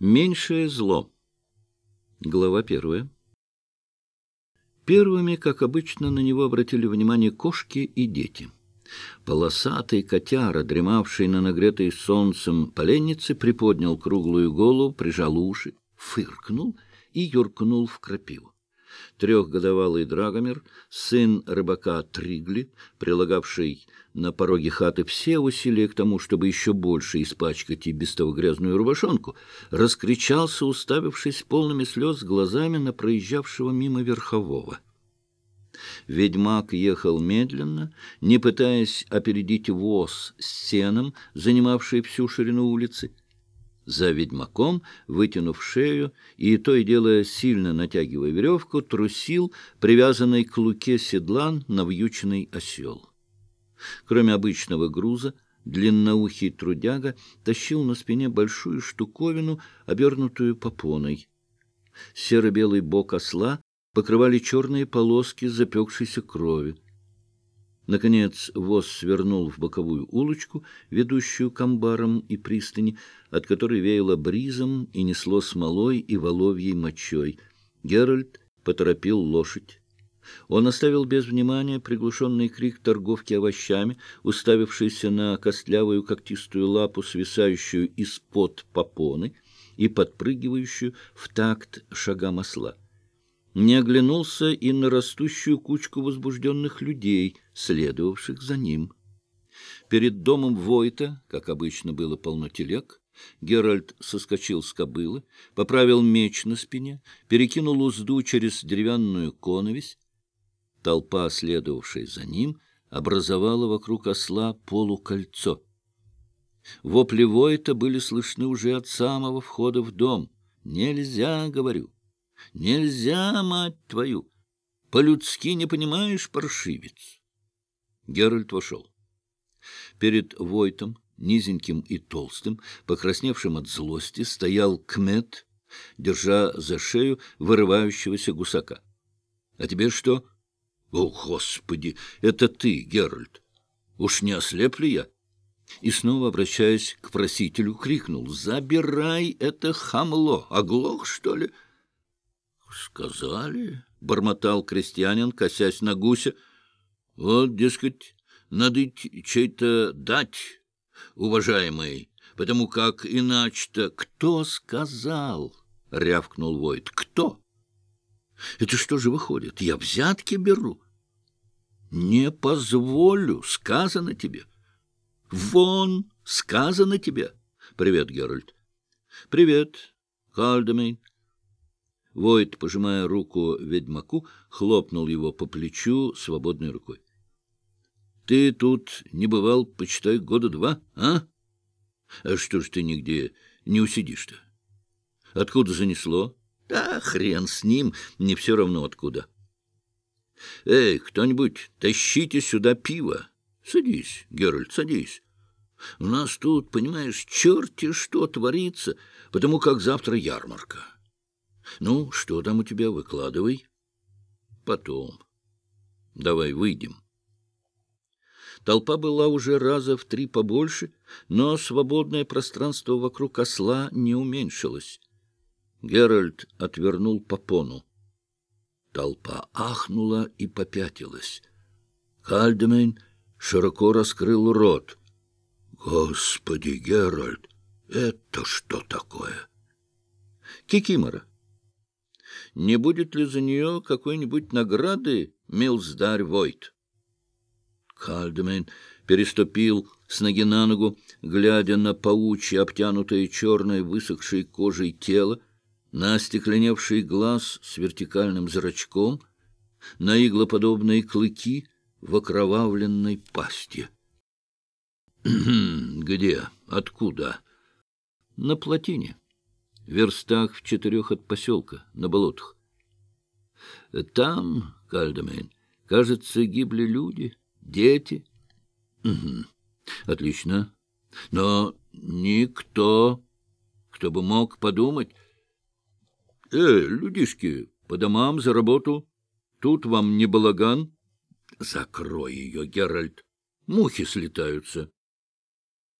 Меньшее зло. Глава первая. Первыми, как обычно, на него обратили внимание кошки и дети. Полосатый котяра, дремавший на нагретой солнцем поленнице, приподнял круглую голову, прижал уши, фыркнул и юркнул в крапиву трехгодовалый Драгомир, сын рыбака Тригли, прилагавший на пороге хаты все усилия к тому, чтобы еще больше испачкать и без того грязную рубашонку, раскричался, уставившись полными слез глазами на проезжавшего мимо верхового. Ведьмак ехал медленно, не пытаясь опередить воз с сеном, занимавший всю ширину улицы, за ведьмаком, вытянув шею и, то и дело сильно натягивая веревку, трусил привязанный к луке седлан навьюченный осел. Кроме обычного груза, длинноухий трудяга тащил на спине большую штуковину, обернутую попоной. Серо-белый бок осла покрывали черные полоски запекшейся крови. Наконец воз свернул в боковую улочку, ведущую к амбарам и пристани, от которой веяло бризом и несло смолой и воловьей мочой. Геральт поторопил лошадь. Он оставил без внимания приглушенный крик торговки овощами, уставившийся на костлявую когтистую лапу, свисающую из-под попоны и подпрыгивающую в такт шагам осла не оглянулся и на растущую кучку возбужденных людей, следовавших за ним. Перед домом Войта, как обычно было полно телег, Геральт соскочил с кобылы, поправил меч на спине, перекинул узду через деревянную коновесь. Толпа, следовавшая за ним, образовала вокруг осла полукольцо. Вопли Войта были слышны уже от самого входа в дом. «Нельзя, — говорю, Нельзя, мать твою! По-людски не понимаешь, паршивец. Геральт вошел. Перед Войтом, низеньким и толстым, покрасневшим от злости, стоял Кмет, держа за шею вырывающегося гусака. — А тебе что? — О, Господи! Это ты, Геральт! Уж не ослеп ли я? И снова, обращаясь к просителю, крикнул. — Забирай это хамло! Оглох, что ли? —— Сказали, — бормотал крестьянин, косясь на гуся. — Вот, дескать, надо чей-то дать, уважаемый, потому как иначе-то... — Кто сказал? — рявкнул Войт. — Кто? — Это что же выходит? Я взятки беру? — Не позволю, сказано тебе. — Вон, сказано тебе. — Привет, Геральт. — Привет, Кальдемейн. Войт, пожимая руку ведьмаку, хлопнул его по плечу свободной рукой. — Ты тут не бывал, почитай, года два, а? А что ж ты нигде не усидишь-то? Откуда занесло? Да хрен с ним, не все равно откуда. Эй, кто-нибудь, тащите сюда пиво. Садись, Геральт, садись. У нас тут, понимаешь, черти что творится, потому как завтра ярмарка. Ну, что там у тебя, выкладывай. Потом. Давай выйдем. Толпа была уже раза в три побольше, но свободное пространство вокруг осла не уменьшилось. Геральт отвернул попону. Толпа ахнула и попятилась. Кальдемейн широко раскрыл рот. «Господи, Геральт, это что такое?» «Кикимора», не будет ли за нее какой-нибудь награды, милздарь Войт? Кальдемен переступил с ноги на ногу, глядя на паучье, обтянутое черной высохшей кожей тело, на остекленевший глаз с вертикальным зрачком, на иглоподобные клыки в окровавленной пасти. «Где? Откуда?» «На плотине» верстах в четырех от поселка, на болотах. Там, Кальдемейн, кажется, гибли люди, дети. Угу. Отлично. Но никто, кто бы мог подумать... Э, людишки, по домам за работу. Тут вам не балаган. Закрой ее, Геральт. Мухи слетаются.